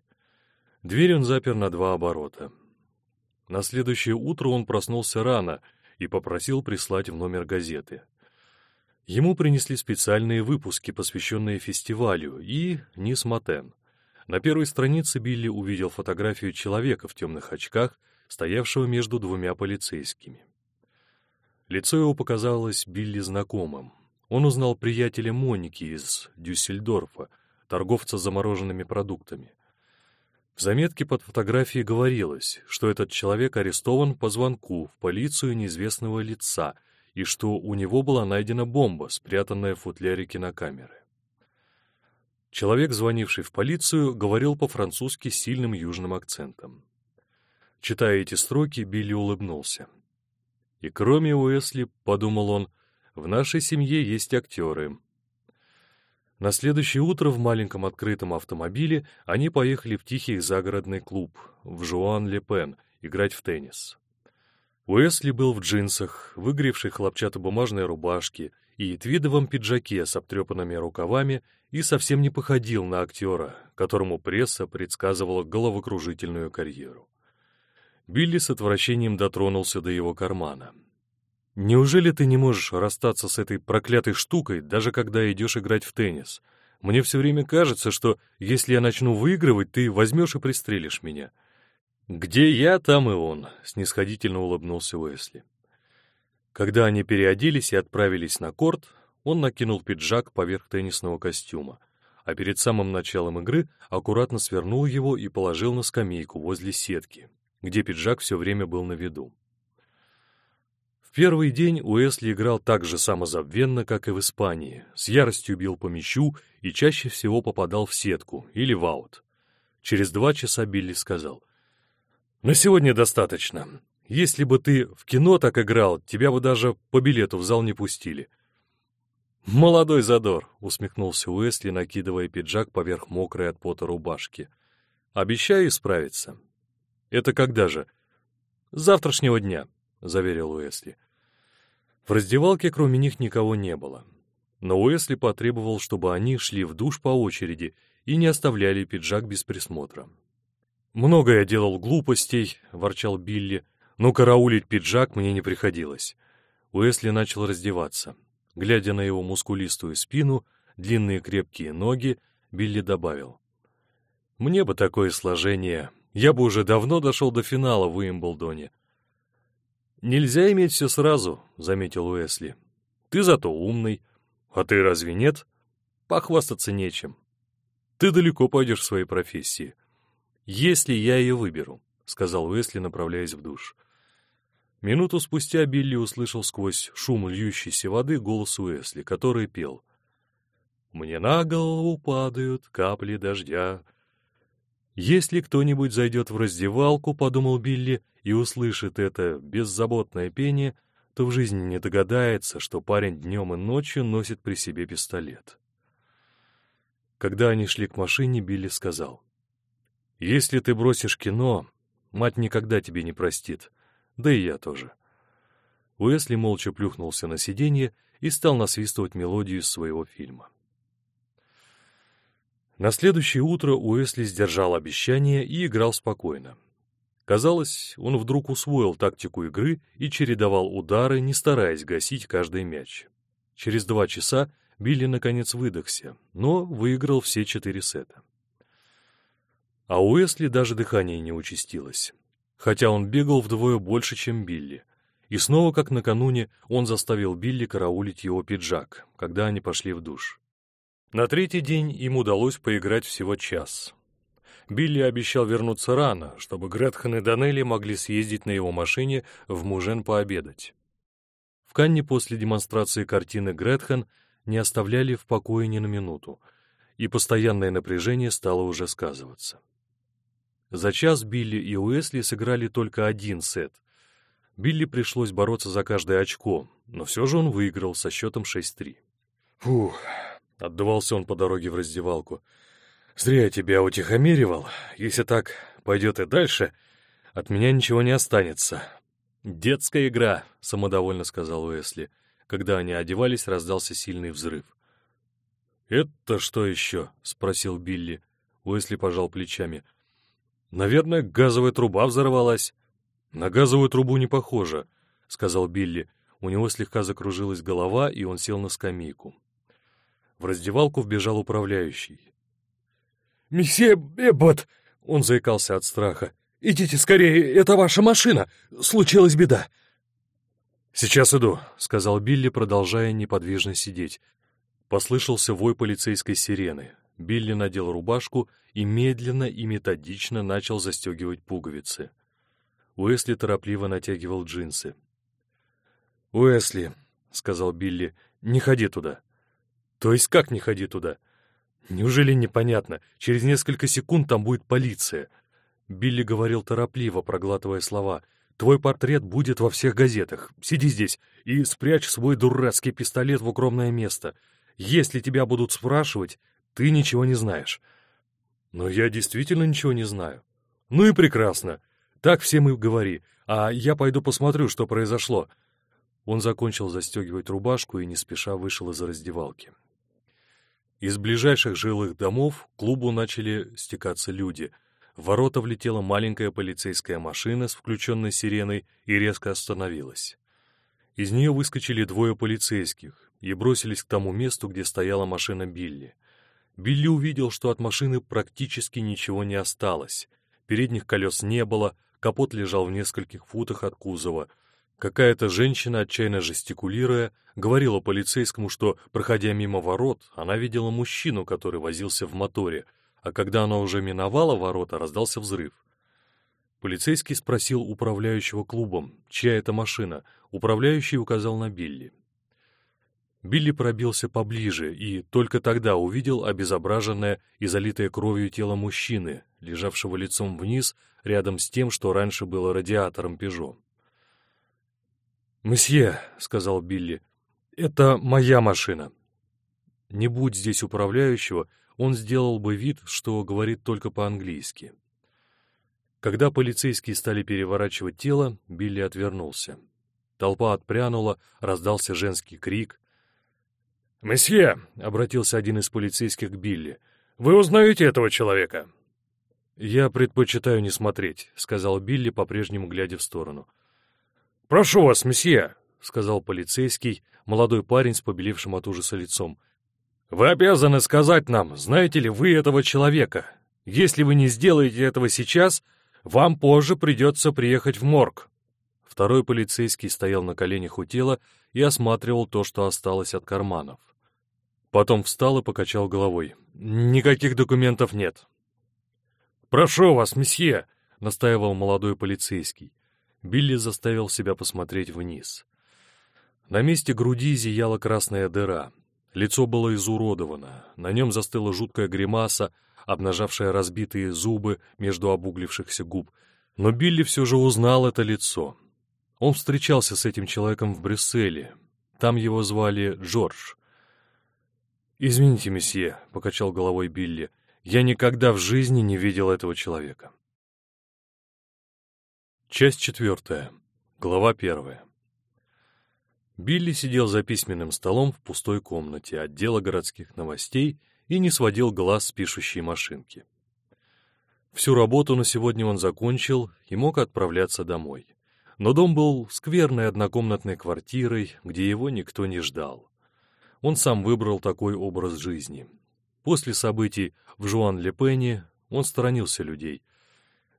Дверь он запер на два оборота. На следующее утро он проснулся рано и попросил прислать в номер газеты. Ему принесли специальные выпуски, посвященные фестивалю, и Нис Матен. На первой странице Билли увидел фотографию человека в темных очках, стоявшего между двумя полицейскими. Лицо его показалось Билли знакомым. Он узнал приятеля Моники из Дюссельдорфа, торговца замороженными продуктами. В заметке под фотографией говорилось, что этот человек арестован по звонку в полицию неизвестного лица — и что у него была найдена бомба, спрятанная в футляре кинокамеры. Человек, звонивший в полицию, говорил по-французски с сильным южным акцентом. Читая эти строки, Билли улыбнулся. «И кроме Уэсли, — подумал он, — в нашей семье есть актеры». На следующее утро в маленьком открытом автомобиле они поехали в тихий загородный клуб, в Жуан-Ле-Пен, играть в теннис. Уэсли был в джинсах, выгревшей хлопчатобумажной рубашке и твидовом пиджаке с обтрепанными рукавами и совсем не походил на актера, которому пресса предсказывала головокружительную карьеру. Билли с отвращением дотронулся до его кармана. «Неужели ты не можешь расстаться с этой проклятой штукой, даже когда идешь играть в теннис? Мне все время кажется, что если я начну выигрывать, ты возьмешь и пристрелишь меня». «Где я, там и он», — снисходительно улыбнулся Уэсли. Когда они переоделись и отправились на корт, он накинул пиджак поверх теннисного костюма, а перед самым началом игры аккуратно свернул его и положил на скамейку возле сетки, где пиджак все время был на виду. Первый день Уэсли играл так же самозабвенно, как и в Испании, с яростью бил по мячу и чаще всего попадал в сетку или в аут. Через два часа Билли сказал — на сегодня достаточно. Если бы ты в кино так играл, тебя бы даже по билету в зал не пустили. «Молодой задор», — усмехнулся Уэсли, накидывая пиджак поверх мокрой от пота рубашки. «Обещаю исправиться». «Это когда же?» «С завтрашнего дня», — заверил Уэсли. В раздевалке кроме них никого не было. Но Уэсли потребовал, чтобы они шли в душ по очереди и не оставляли пиджак без присмотра. «Много я делал глупостей», — ворчал Билли, «но караулить пиджак мне не приходилось». Уэсли начал раздеваться. Глядя на его мускулистую спину, длинные крепкие ноги, Билли добавил. «Мне бы такое сложение. Я бы уже давно дошел до финала в Уимблдоне». «Нельзя иметь все сразу», — заметил Уэсли. «Ты зато умный. А ты разве нет? Похвастаться нечем. Ты далеко пойдешь в своей профессии». «Если я ее выберу», — сказал Уэсли, направляясь в душ. Минуту спустя Билли услышал сквозь шум льющейся воды голос Уэсли, который пел. «Мне на голову падают капли дождя». «Если кто-нибудь зайдет в раздевалку, — подумал Билли, — и услышит это беззаботное пение, то в жизни не догадается, что парень днем и ночью носит при себе пистолет». Когда они шли к машине, Билли сказал. Если ты бросишь кино, мать никогда тебе не простит, да и я тоже. Уэсли молча плюхнулся на сиденье и стал насвистывать мелодию из своего фильма. На следующее утро Уэсли сдержал обещание и играл спокойно. Казалось, он вдруг усвоил тактику игры и чередовал удары, не стараясь гасить каждый мяч. Через два часа Билли наконец выдохся, но выиграл все четыре сета. А у Уэсли даже дыхание не участилось. Хотя он бегал вдвое больше, чем Билли. И снова, как накануне, он заставил Билли караулить его пиджак, когда они пошли в душ. На третий день им удалось поиграть всего час. Билли обещал вернуться рано, чтобы Гретхен и Данелли могли съездить на его машине в Мужен пообедать. В Канне после демонстрации картины Гретхен не оставляли в покое ни на минуту, и постоянное напряжение стало уже сказываться. За час Билли и Уэсли сыграли только один сет. Билли пришлось бороться за каждое очко, но все же он выиграл со счетом 6-3. «Фух!» — отдувался он по дороге в раздевалку. «Зря я тебя утихомиривал. Если так пойдет и дальше, от меня ничего не останется». «Детская игра», — самодовольно сказал Уэсли. Когда они одевались, раздался сильный взрыв. «Это что еще?» — спросил Билли. Уэсли пожал плечами. «Наверное, газовая труба взорвалась». «На газовую трубу не похоже», — сказал Билли. У него слегка закружилась голова, и он сел на скамейку. В раздевалку вбежал управляющий. «Месье Эббот!» — он заикался от страха. «Идите скорее, это ваша машина! Случилась беда!» «Сейчас иду», — сказал Билли, продолжая неподвижно сидеть. Послышался вой полицейской сирены. Билли надел рубашку и медленно и методично начал застегивать пуговицы. Уэсли торопливо натягивал джинсы. «Уэсли», — сказал Билли, — «не ходи туда». «То есть как не ходи туда?» «Неужели непонятно? Через несколько секунд там будет полиция». Билли говорил торопливо, проглатывая слова. «Твой портрет будет во всех газетах. Сиди здесь и спрячь свой дурацкий пистолет в укромное место. Если тебя будут спрашивать, ты ничего не знаешь». «Но я действительно ничего не знаю». «Ну и прекрасно. Так всем и говори. А я пойду посмотрю, что произошло». Он закончил застегивать рубашку и не спеша вышел из раздевалки. Из ближайших жилых домов к клубу начали стекаться люди. В ворота влетела маленькая полицейская машина с включенной сиреной и резко остановилась. Из нее выскочили двое полицейских и бросились к тому месту, где стояла машина Билли. Билли увидел, что от машины практически ничего не осталось. Передних колес не было, капот лежал в нескольких футах от кузова — Какая-то женщина, отчаянно жестикулируя, говорила полицейскому, что, проходя мимо ворот, она видела мужчину, который возился в моторе, а когда она уже миновала ворота, раздался взрыв. Полицейский спросил управляющего клубом, чья это машина. Управляющий указал на Билли. Билли пробился поближе и только тогда увидел обезображенное и залитое кровью тело мужчины, лежавшего лицом вниз рядом с тем, что раньше было радиатором «Пежо». «Месье», — сказал Билли, — «это моя машина». Не будь здесь управляющего, он сделал бы вид, что говорит только по-английски. Когда полицейские стали переворачивать тело, Билли отвернулся. Толпа отпрянула, раздался женский крик. «Месье!» — обратился один из полицейских к Билли. «Вы узнаете этого человека?» «Я предпочитаю не смотреть», — сказал Билли, по-прежнему глядя в сторону. «Прошу вас, месье», — сказал полицейский, молодой парень с побелевшим от ужаса лицом. «Вы обязаны сказать нам, знаете ли вы этого человека. Если вы не сделаете этого сейчас, вам позже придется приехать в морг». Второй полицейский стоял на коленях у тела и осматривал то, что осталось от карманов. Потом встал и покачал головой. «Никаких документов нет». «Прошу вас, месье», — настаивал молодой полицейский. Билли заставил себя посмотреть вниз. На месте груди зияла красная дыра. Лицо было изуродовано, на нем застыла жуткая гримаса, обнажавшая разбитые зубы между обуглившихся губ. Но Билли все же узнал это лицо. Он встречался с этим человеком в Брюсселе. Там его звали Джордж. «Извините, месье», — покачал головой Билли, — «я никогда в жизни не видел этого человека». Часть четвертая. Глава первая. Билли сидел за письменным столом в пустой комнате отдела городских новостей и не сводил глаз с пишущей машинки. Всю работу на сегодня он закончил и мог отправляться домой. Но дом был скверной однокомнатной квартирой, где его никто не ждал. Он сам выбрал такой образ жизни. После событий в Жуан-Ле-Пене он сторонился людей —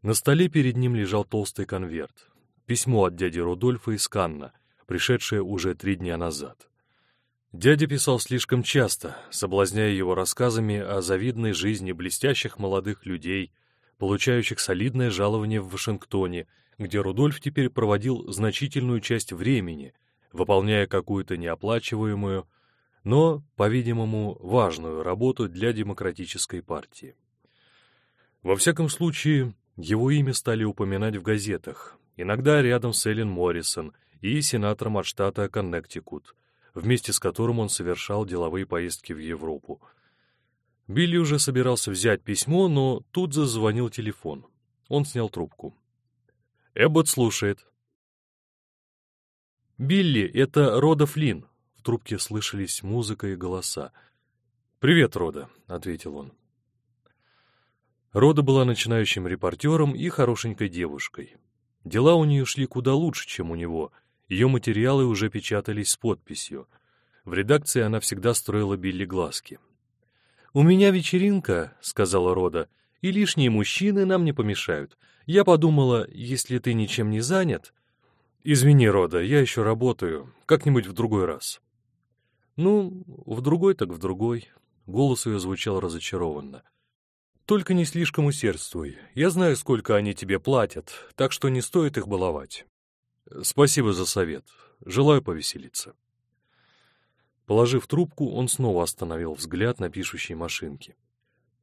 на столе перед ним лежал толстый конверт. Письмо от дяди Рудольфа из Канна, пришедшее уже три дня назад. Дядя писал слишком часто, соблазняя его рассказами о завидной жизни блестящих молодых людей, получающих солидное жалование в Вашингтоне, где Рудольф теперь проводил значительную часть времени, выполняя какую-то неоплачиваемую, но, по-видимому, важную работу для демократической партии. Во всяком случае, его имя стали упоминать в газетах, иногда рядом с Эллен Моррисон и сенатором от штата Коннектикут, вместе с которым он совершал деловые поездки в Европу. Билли уже собирался взять письмо, но тут зазвонил телефон. Он снял трубку. Эббот слушает. «Билли, это Рода Флинн». В трубке слышались музыка и голоса. «Привет, Рода», — ответил он. Рода была начинающим репортером и хорошенькой девушкой. Дела у нее шли куда лучше, чем у него. Ее материалы уже печатались с подписью. В редакции она всегда строила Билли глазки. «У меня вечеринка», — сказала Рода, — «и лишние мужчины нам не помешают. Я подумала, если ты ничем не занят...» «Извини, Рода, я еще работаю. Как-нибудь в другой раз». «Ну, в другой так в другой». Голос ее звучал разочарованно. Только не слишком усердствуй. Я знаю, сколько они тебе платят, так что не стоит их баловать. Спасибо за совет. Желаю повеселиться. Положив трубку, он снова остановил взгляд на пишущей машинке.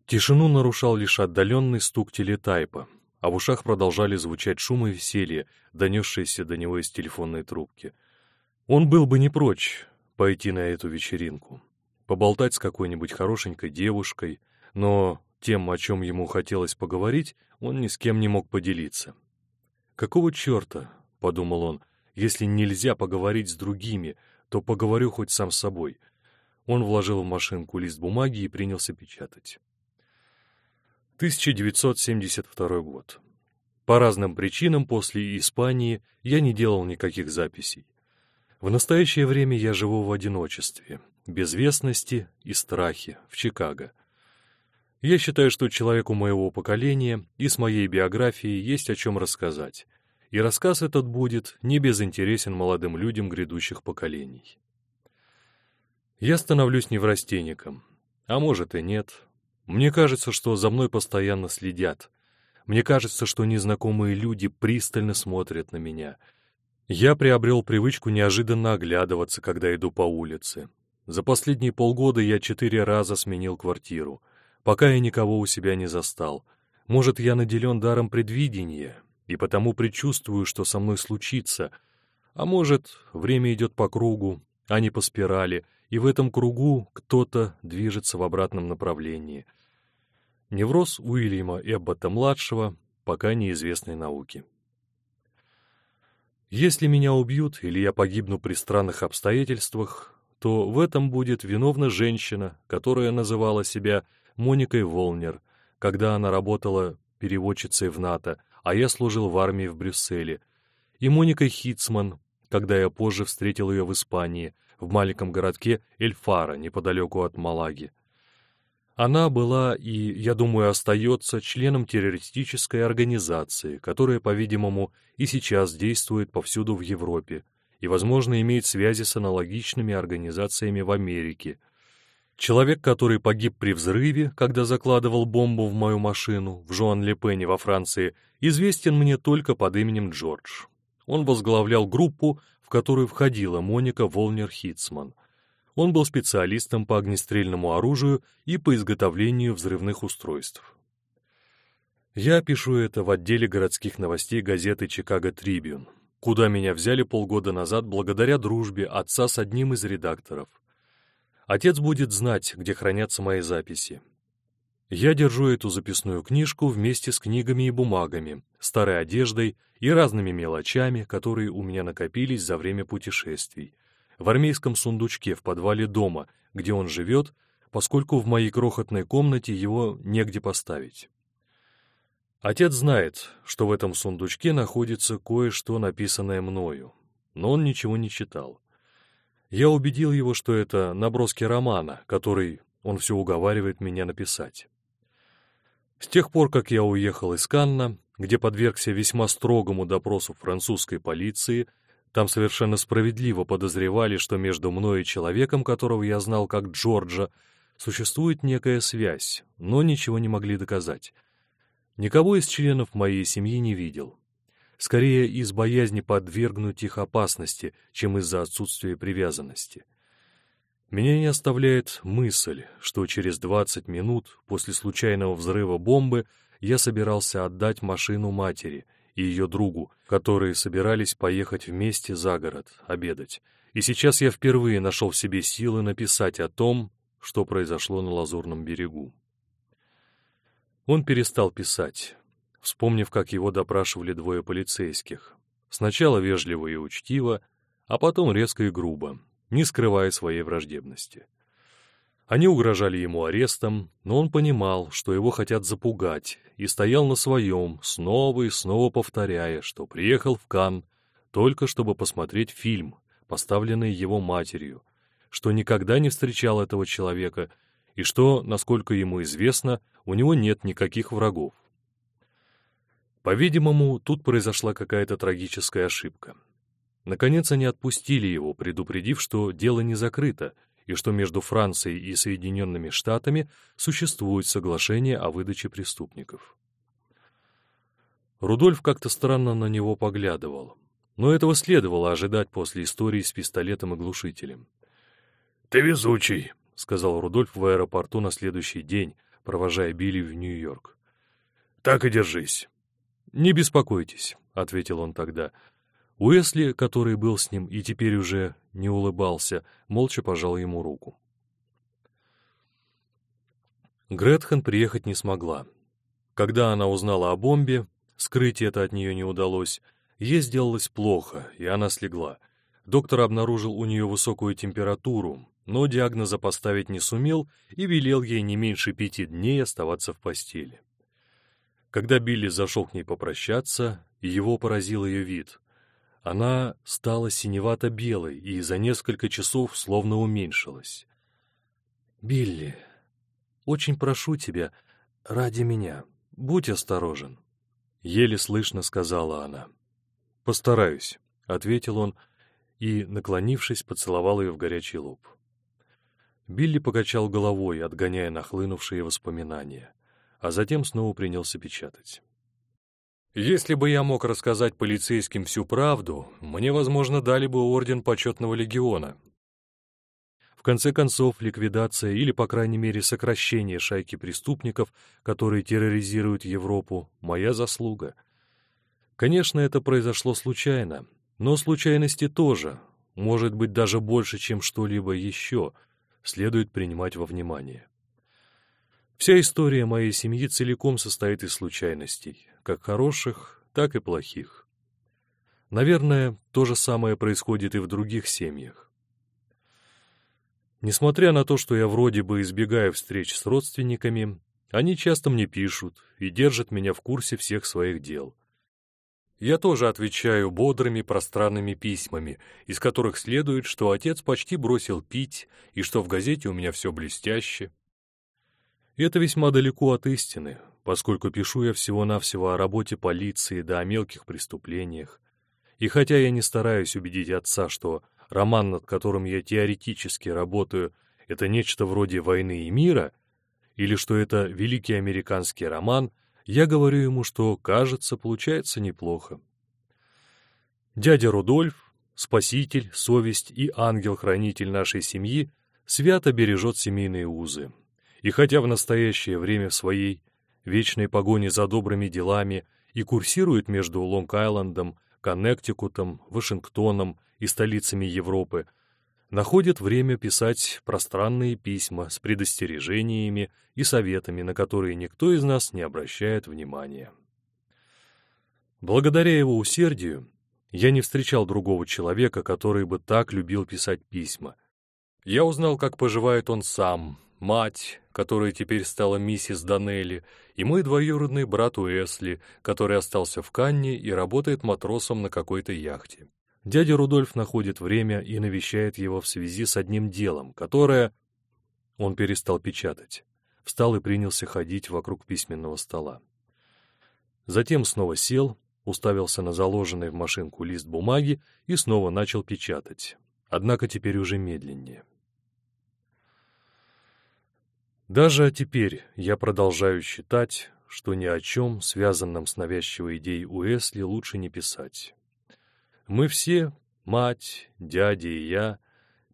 Тишину нарушал лишь отдаленный стук телетайпа, а в ушах продолжали звучать шум и веселье, донесшиеся до него из телефонной трубки. Он был бы не прочь пойти на эту вечеринку, поболтать с какой-нибудь хорошенькой девушкой, но тем, о чем ему хотелось поговорить, он ни с кем не мог поделиться. «Какого черта?» — подумал он. «Если нельзя поговорить с другими, то поговорю хоть сам с собой». Он вложил в машинку лист бумаги и принялся печатать. 1972 год. По разным причинам после Испании я не делал никаких записей. В настоящее время я живу в одиночестве, безвестности и страхе в Чикаго. Я считаю, что человеку моего поколения и с моей биографией есть о чем рассказать, и рассказ этот будет не безинтересен молодым людям грядущих поколений. Я становлюсь неврастенником, а может и нет. Мне кажется, что за мной постоянно следят. Мне кажется, что незнакомые люди пристально смотрят на меня. Я приобрел привычку неожиданно оглядываться, когда иду по улице. За последние полгода я четыре раза сменил квартиру — пока я никого у себя не застал. Может, я наделен даром предвидения, и потому предчувствую, что со мной случится. А может, время идет по кругу, а не по спирали, и в этом кругу кто-то движется в обратном направлении. Невроз Уильяма Эббота-младшего пока неизвестной науки. Если меня убьют или я погибну при странных обстоятельствах, то в этом будет виновна женщина, которая называла себя Моникой Волнер, когда она работала переводчицей в НАТО, а я служил в армии в Брюсселе, и Моникой Хитцман, когда я позже встретил ее в Испании, в маленьком городке Эльфара, неподалеку от Малаги. Она была и, я думаю, остается членом террористической организации, которая, по-видимому, и сейчас действует повсюду в Европе и, возможно, имеет связи с аналогичными организациями в Америке — Человек, который погиб при взрыве, когда закладывал бомбу в мою машину в Жуан-Ле-Пене во Франции, известен мне только под именем Джордж. Он возглавлял группу, в которую входила Моника Волнер-Хитцман. Он был специалистом по огнестрельному оружию и по изготовлению взрывных устройств. Я пишу это в отделе городских новостей газеты «Чикаго Трибюн», куда меня взяли полгода назад благодаря дружбе отца с одним из редакторов — Отец будет знать, где хранятся мои записи. Я держу эту записную книжку вместе с книгами и бумагами, старой одеждой и разными мелочами, которые у меня накопились за время путешествий, в армейском сундучке в подвале дома, где он живет, поскольку в моей крохотной комнате его негде поставить. Отец знает, что в этом сундучке находится кое-что, написанное мною, но он ничего не читал. Я убедил его, что это наброски романа, который он все уговаривает меня написать. С тех пор, как я уехал из Канна, где подвергся весьма строгому допросу французской полиции, там совершенно справедливо подозревали, что между мной и человеком, которого я знал как Джорджа, существует некая связь, но ничего не могли доказать. Никого из членов моей семьи не видел скорее из боязни подвергнуть их опасности, чем из-за отсутствия привязанности. Меня не оставляет мысль, что через 20 минут после случайного взрыва бомбы я собирался отдать машину матери и ее другу, которые собирались поехать вместе за город обедать. И сейчас я впервые нашел в себе силы написать о том, что произошло на Лазурном берегу. Он перестал писать, вспомнив, как его допрашивали двое полицейских. Сначала вежливо и учтиво, а потом резко и грубо, не скрывая своей враждебности. Они угрожали ему арестом, но он понимал, что его хотят запугать, и стоял на своем, снова и снова повторяя, что приехал в Кан только чтобы посмотреть фильм, поставленный его матерью, что никогда не встречал этого человека и что, насколько ему известно, у него нет никаких врагов. По-видимому, тут произошла какая-то трагическая ошибка. Наконец они отпустили его, предупредив, что дело не закрыто, и что между Францией и Соединенными Штатами существует соглашение о выдаче преступников. Рудольф как-то странно на него поглядывал, но этого следовало ожидать после истории с пистолетом и глушителем. «Ты везучий», — сказал Рудольф в аэропорту на следующий день, провожая Билли в Нью-Йорк. «Так и держись». «Не беспокойтесь», — ответил он тогда, — Уэсли, который был с ним и теперь уже не улыбался, молча пожал ему руку. Гретхен приехать не смогла. Когда она узнала о бомбе, скрыть это от нее не удалось, ей сделалось плохо, и она слегла. Доктор обнаружил у нее высокую температуру, но диагноза поставить не сумел и велел ей не меньше пяти дней оставаться в постели. Когда Билли зашел к ней попрощаться, его поразил ее вид. Она стала синевато-белой и за несколько часов словно уменьшилась. «Билли, очень прошу тебя, ради меня, будь осторожен», — еле слышно сказала она. «Постараюсь», — ответил он и, наклонившись, поцеловал ее в горячий лоб. Билли покачал головой, отгоняя нахлынувшие воспоминания, а затем снова принялся печатать. Если бы я мог рассказать полицейским всю правду, мне, возможно, дали бы орден почетного легиона. В конце концов, ликвидация или, по крайней мере, сокращение шайки преступников, которые терроризируют Европу, моя заслуга. Конечно, это произошло случайно, но случайности тоже, может быть, даже больше, чем что-либо еще, следует принимать во внимание. Вся история моей семьи целиком состоит из случайностей, как хороших, так и плохих. Наверное, то же самое происходит и в других семьях. Несмотря на то, что я вроде бы избегаю встреч с родственниками, они часто мне пишут и держат меня в курсе всех своих дел. Я тоже отвечаю бодрыми пространными письмами, из которых следует, что отец почти бросил пить и что в газете у меня все блестяще, это весьма далеко от истины, поскольку пишу я всего-навсего о работе полиции да о мелких преступлениях. И хотя я не стараюсь убедить отца, что роман, над которым я теоретически работаю, это нечто вроде «Войны и мира», или что это великий американский роман, я говорю ему, что, кажется, получается неплохо. Дядя Рудольф, спаситель, совесть и ангел-хранитель нашей семьи, свято бережет семейные узы, и хотя в настоящее время своей вечной погони за добрыми делами и курсирует между Лонг-Айлендом, Коннектикутом, Вашингтоном и столицами Европы, находит время писать пространные письма с предостережениями и советами, на которые никто из нас не обращает внимания. Благодаря его усердию я не встречал другого человека, который бы так любил писать письма. Я узнал, как поживает он сам, мать, которая теперь стала миссис Данелли, и мой двоюродный брат Уэсли, который остался в Канне и работает матросом на какой-то яхте. Дядя Рудольф находит время и навещает его в связи с одним делом, которое... Он перестал печатать. Встал и принялся ходить вокруг письменного стола. Затем снова сел, уставился на заложенный в машинку лист бумаги и снова начал печатать. Однако теперь уже медленнее. Даже теперь я продолжаю считать, что ни о чем, связанном с навязчивой идеей Уэсли, лучше не писать. Мы все, мать, дядя и я,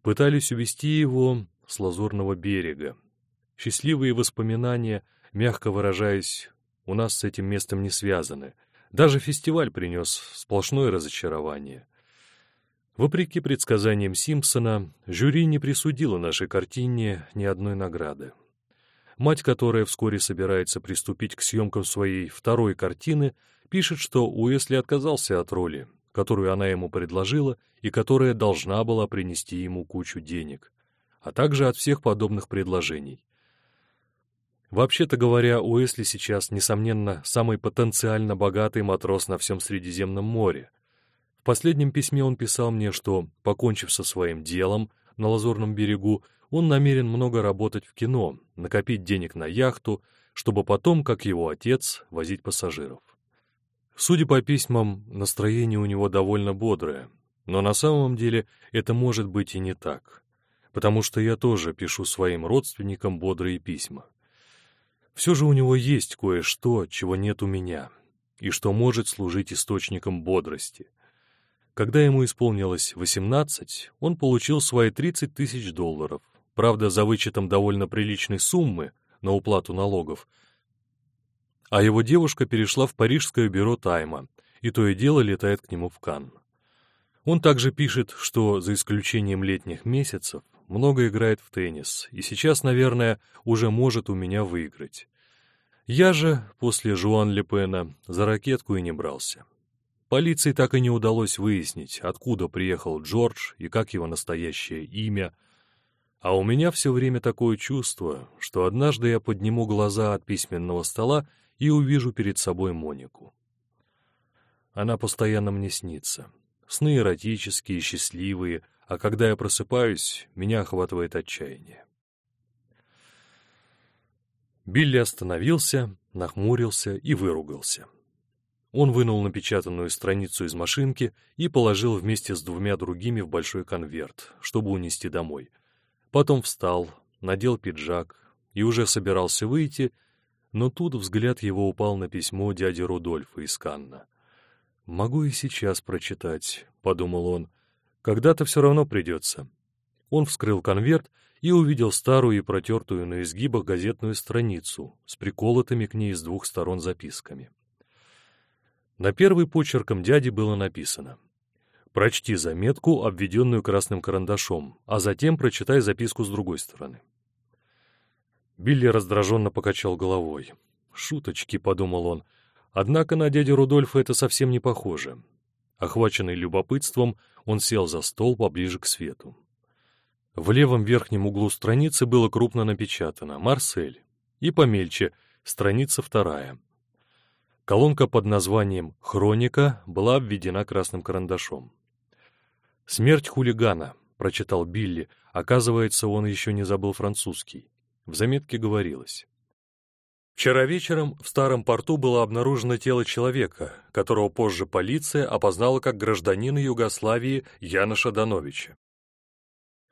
пытались увести его с лазурного берега. Счастливые воспоминания, мягко выражаясь, у нас с этим местом не связаны. Даже фестиваль принес сплошное разочарование. Вопреки предсказаниям Симпсона, жюри не присудило нашей картине ни одной награды. Мать, которая вскоре собирается приступить к съемкам своей второй картины, пишет, что Уэсли отказался от роли, которую она ему предложила и которая должна была принести ему кучу денег. а также от всех подобных предложений. Вообще-то говоря, Уэсли сейчас, несомненно, самый потенциально богатый матрос на всем Средиземном море. В последнем письме он писал мне, что, покончив со своим делом на Лазурном берегу, он намерен много работать в кино, накопить денег на яхту, чтобы потом, как его отец, возить пассажиров. Судя по письмам, настроение у него довольно бодрое, но на самом деле это может быть и не так, потому что я тоже пишу своим родственникам бодрые письма. Все же у него есть кое-что, чего нет у меня, и что может служить источником бодрости. Когда ему исполнилось 18, он получил свои 30 тысяч долларов, правда, за вычетом довольно приличной суммы на уплату налогов, а его девушка перешла в парижское бюро Тайма, и то и дело летает к нему в Канн. Он также пишет, что, за исключением летних месяцев, много играет в теннис, и сейчас, наверное, уже может у меня выиграть. Я же, после Жуан Лепена, за ракетку и не брался. Полиции так и не удалось выяснить, откуда приехал Джордж и как его настоящее имя. А у меня все время такое чувство, что однажды я подниму глаза от письменного стола и увижу перед собой Монику. Она постоянно мне снится. Сны эротические, счастливые, а когда я просыпаюсь, меня охватывает отчаяние. Билли остановился, нахмурился и выругался. Он вынул напечатанную страницу из машинки и положил вместе с двумя другими в большой конверт, чтобы унести домой. Потом встал, надел пиджак и уже собирался выйти, но тут взгляд его упал на письмо дяди Рудольфа из Канна. «Могу и сейчас прочитать», — подумал он. «Когда-то все равно придется». Он вскрыл конверт и увидел старую и протертую на изгибах газетную страницу с приколотыми к ней с двух сторон записками. На первый почерком дяди было написано «Прочти заметку, обведенную красным карандашом, а затем прочитай записку с другой стороны». Билли раздраженно покачал головой. «Шуточки», — подумал он, однако на дядю Рудольфа это совсем не похоже. Охваченный любопытством, он сел за стол поближе к свету. В левом верхнем углу страницы было крупно напечатано «Марсель» и помельче «Страница вторая». Колонка под названием «Хроника» была обведена красным карандашом. «Смерть хулигана», — прочитал Билли, оказывается, он еще не забыл французский. В заметке говорилось. Вчера вечером в старом порту было обнаружено тело человека, которого позже полиция опознала как гражданина Югославии Яна Шадановича.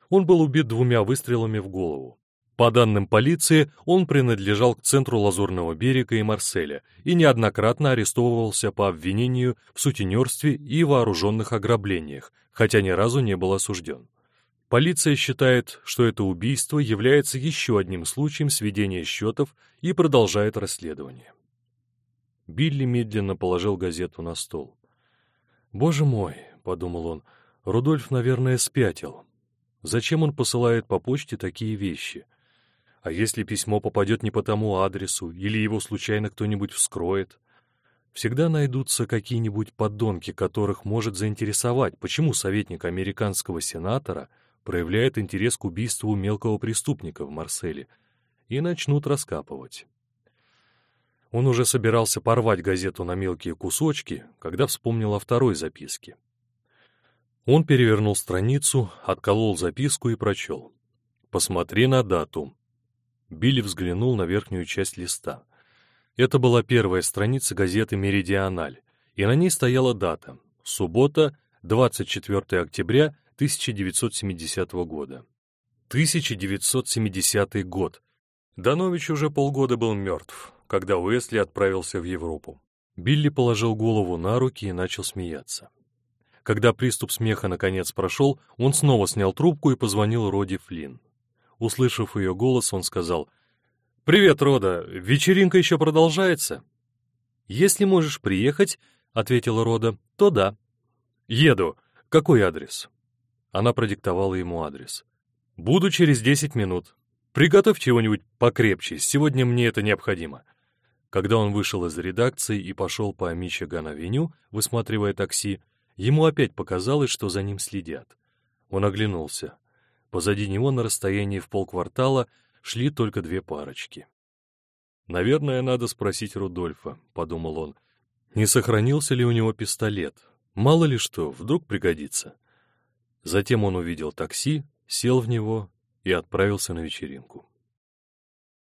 Он был убит двумя выстрелами в голову. По данным полиции, он принадлежал к центру Лазурного берега и Марселя и неоднократно арестовывался по обвинению в сутенерстве и вооруженных ограблениях, хотя ни разу не был осужден. Полиция считает, что это убийство является еще одним случаем сведения счетов и продолжает расследование. Билли медленно положил газету на стол. «Боже мой», — подумал он, — «Рудольф, наверное, спятил. Зачем он посылает по почте такие вещи? А если письмо попадет не по тому адресу, или его случайно кто-нибудь вскроет?» Всегда найдутся какие-нибудь подонки, которых может заинтересовать, почему советник американского сенатора — проявляет интерес к убийству мелкого преступника в Марселе и начнут раскапывать. Он уже собирался порвать газету на мелкие кусочки, когда вспомнил о второй записке. Он перевернул страницу, отколол записку и прочел. «Посмотри на дату». Билли взглянул на верхнюю часть листа. Это была первая страница газеты «Меридиональ», и на ней стояла дата — суббота, 24 октября 1970 года. 1970 год. Данович уже полгода был мертв, когда Уэсли отправился в Европу. Билли положил голову на руки и начал смеяться. Когда приступ смеха наконец прошел, он снова снял трубку и позвонил Роди Флинн. Услышав ее голос, он сказал, «Привет, Рода, вечеринка еще продолжается?» «Если можешь приехать», — ответила Рода, — «то да». «Еду. Какой адрес?» Она продиктовала ему адрес. «Буду через десять минут. Приготовь чего-нибудь покрепче, сегодня мне это необходимо». Когда он вышел из редакции и пошел по Мичиган-авеню, высматривая такси, ему опять показалось, что за ним следят. Он оглянулся. Позади него на расстоянии в полквартала шли только две парочки. «Наверное, надо спросить Рудольфа», — подумал он, — «не сохранился ли у него пистолет? Мало ли что, вдруг пригодится». Затем он увидел такси, сел в него и отправился на вечеринку.